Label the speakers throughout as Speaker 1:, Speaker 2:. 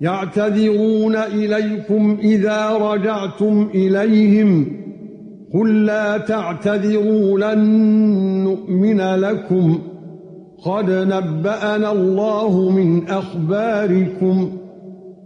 Speaker 1: يعتذرون إليكم إذا رجعتم إليهم قل لا تعتذروا لن نؤمن لكم قد نبأنا الله من أخباركم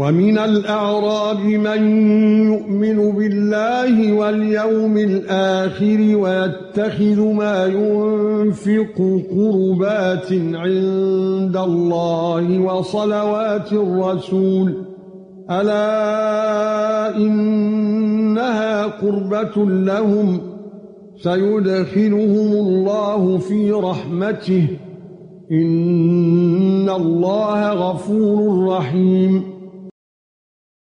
Speaker 1: ومن الأعراب من يؤمن بالله واليوم الآخر ويتخذ ما ينفق قربات عند الله وصلوات الرسول. ألا إنها قربة لهم. سيدخلهم الله في رحمته. إن الله غفور رحيم.